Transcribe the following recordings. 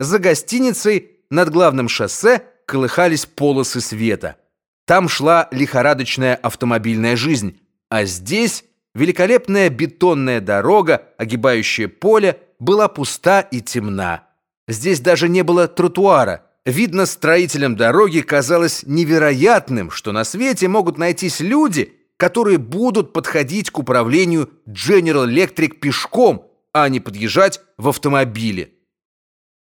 За гостиницей над главным шоссе колыхались полосы света. Там шла лихорадочная автомобильная жизнь, а здесь великолепная бетонная дорога, огибающая поле, была пуста и темна. Здесь даже не было тротуара. Видно, строителям дороги казалось невероятным, что на свете могут найтись люди, которые будут подходить к управлению General Electric пешком, а не подъезжать в автомобиле.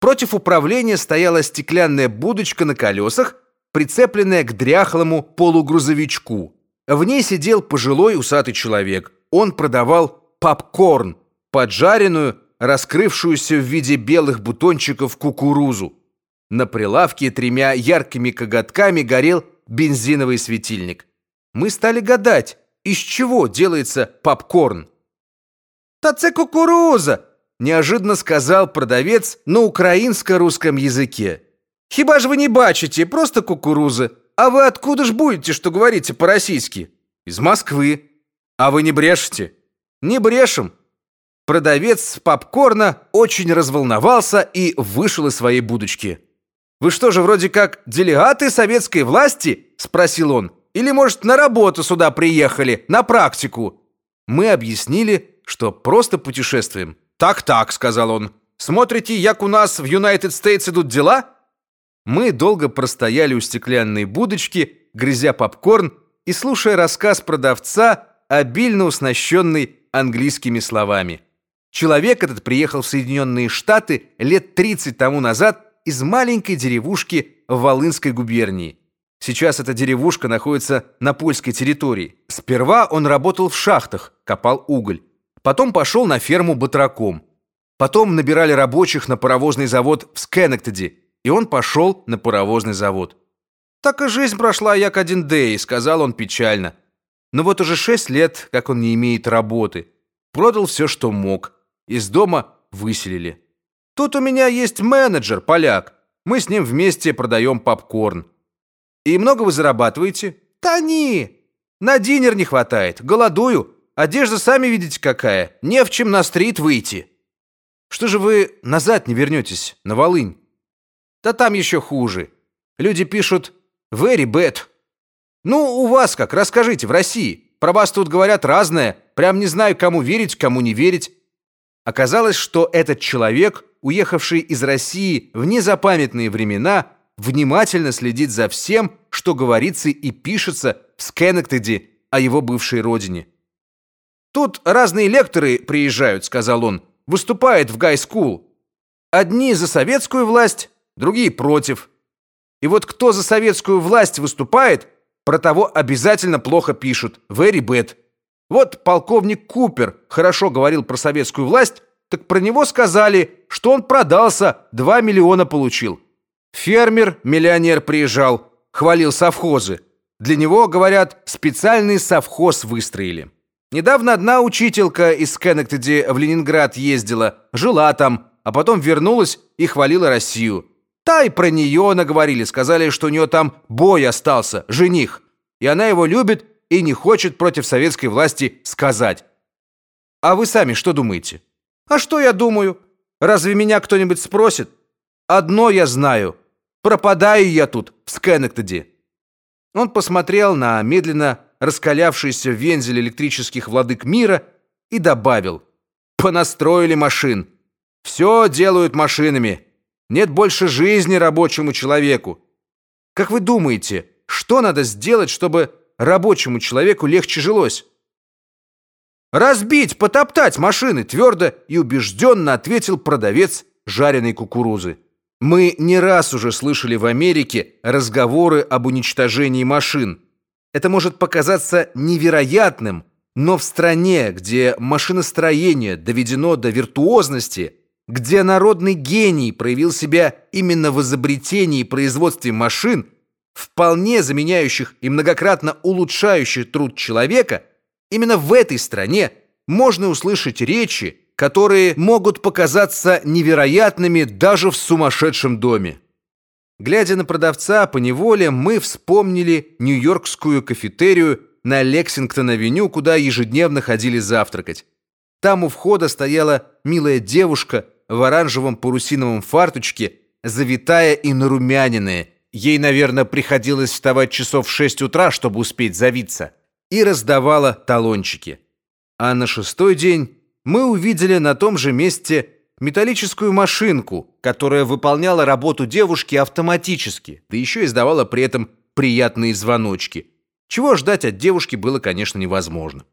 Против управления стояла стеклянная будочка на колесах, прицепленная к дряхлому полугрузовичку. В ней сидел пожилой усатый человек. Он продавал попкорн, поджаренную, раскрывшуюся в виде белых бутончиков кукурузу. На прилавке тремя яркими коготками горел бензиновый светильник. Мы стали гадать, из чего делается попкорн. «Та це кукуруза!» Неожиданно сказал продавец на украинско-русском языке. Хиба ж вы не бачите, просто кукуруза. А вы откуда ж будете, что говорите по-российски? Из Москвы. А вы не брешете? Не брешем. Продавец попкорна очень разволновался и вышел из своей будочки. Вы что же вроде как делегаты советской власти? спросил он. Или, может, на работу сюда приехали, на практику? Мы объяснили, что просто путешествуем. «Так-так», — сказал он. «Смотрите, як у нас в United States идут дела?» Мы долго простояли у стеклянной будочки, грызя попкорн и слушая рассказ продавца, обильно уснащенный английскими словами. Человек этот приехал в Соединенные Штаты лет 30 тому назад из маленькой деревушки в Волынской губернии. Сейчас эта деревушка находится на польской территории. Сперва он работал в шахтах, копал уголь. Потом пошел на ферму батраком. Потом набирали рабочих на паровозный завод в Скенектеде, и он пошел на паровозный завод. Так и жизнь прошла як один день, сказал он печально. Но вот уже шесть лет, как он не имеет работы. Продал все, что мог. Из дома выселили. Тут у меня есть менеджер, поляк. Мы с ним вместе продаем попкорн. И много вы зарабатываете? Да не. На динер не хватает. Голодую. Одежда сами видите какая. Не в чем на стрит выйти. Что же вы назад не вернетесь, на Волынь? Да там еще хуже. Люди пишут «very bad». Ну, у вас как, расскажите, в России. Про вас тут говорят разное. Прям не знаю, кому верить, кому не верить. Оказалось, что этот человек, уехавший из России в незапамятные времена, внимательно следит за всем, что говорится и пишется в Скенектеде о его бывшей родине. Тут разные лекторы приезжают, сказал он. Выступают в Гай-скул. Одни за советскую власть, другие против. И вот кто за советскую власть выступает, про того обязательно плохо пишут. Very bad. Вот полковник Купер хорошо говорил про советскую власть, так про него сказали, что он продался, 2 миллиона получил. Фермер, миллионер приезжал, хвалил совхозы. Для него, говорят, специальный совхоз выстроили. Недавно одна учителька из Кеннектеди в Ленинград ездила, жила там, а потом вернулась и хвалила Россию. Та и про нее наговорили, сказали, что у нее там бой остался, жених. И она его любит и не хочет против советской власти сказать. А вы сами что думаете? А что я думаю? Разве меня кто-нибудь спросит? Одно я знаю. Пропадаю я тут, в Скенектеде. Он посмотрел на медленно раскалявшийся вензель электрических владык мира и добавил: "Понастроили машин. Все делают машинами. Нет больше жизни рабочему человеку. Как вы думаете, что надо сделать, чтобы рабочему человеку легче жилось?" Разбить, потоптать машины, твердо и убежденно ответил продавец жареной кукурузы. Мы не раз уже слышали в Америке разговоры об уничтожении машин. Это может показаться невероятным, но в стране, где машиностроение доведено до виртуозности, где народный гений проявил себя именно в изобретении и производстве машин, вполне заменяющих и многократно улучшающих труд человека, именно в этой стране можно услышать речи, которые могут показаться невероятными даже в сумасшедшем доме. Глядя на продавца, по неволе мы вспомнили нью-йоркскую кафетерию на Лексингтон-авеню, куда ежедневно ходили завтракать. Там у входа стояла милая девушка в оранжевом парусиновом фарточке завитая и нарумяненная. Ей, наверное, приходилось вставать часов в шесть утра, чтобы успеть завиться. И раздавала талончики. А на шестой день мы увидели на том же месте металлическую машинку, которая выполняла работу девушки автоматически, да еще издавала при этом приятные звоночки. Чего ждать от девушки было, конечно, невозможно.